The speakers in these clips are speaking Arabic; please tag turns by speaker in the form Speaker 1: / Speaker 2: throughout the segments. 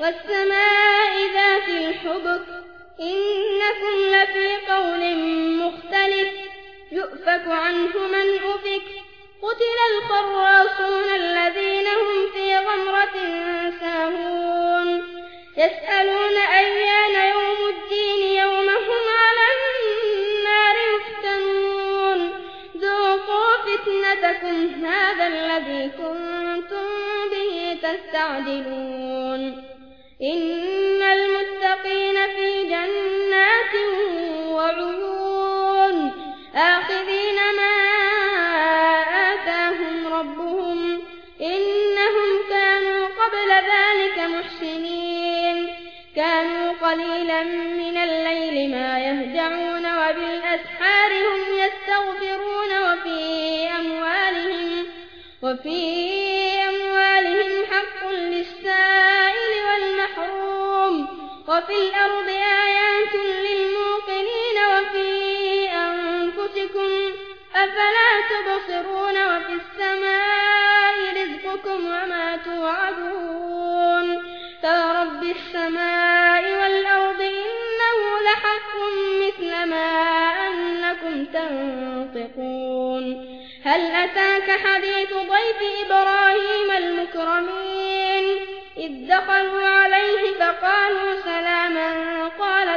Speaker 1: والسماء ذات الحبك إنكم لفي قول مختلف يؤفك عنه من أفك قتل الخراصون الذين هم في غمرة ساهون يسألون أيان يوم الدين يوم هم على النار يفتنون ذوقوا فتنتكم هذا الذي كنتم به تستعجلون إن المتقين في جنات وعيون. آخذين ما آتاهم ربهم إنهم كانوا قبل ذلك محسنين. كانوا قليلا من الليل ما يهجعون وبالأسحار هم يستغفرون وفي أموالهم وفي أموالهم حق للسائل وفي الأرض آيات للموقنين وفي أنفسكم أفلا تبصرون وفي السماء رزقكم وما توعدون فرب السماء والأرض إنه لحق مثل ما أنكم تنطقون هل أتاك حديث ضيف إبراهيم المكرمين إذ دخلوا عليه فقالوا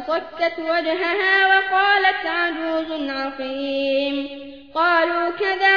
Speaker 1: فصكت وجهها وقالت عجوز عقيم. قالوا كذا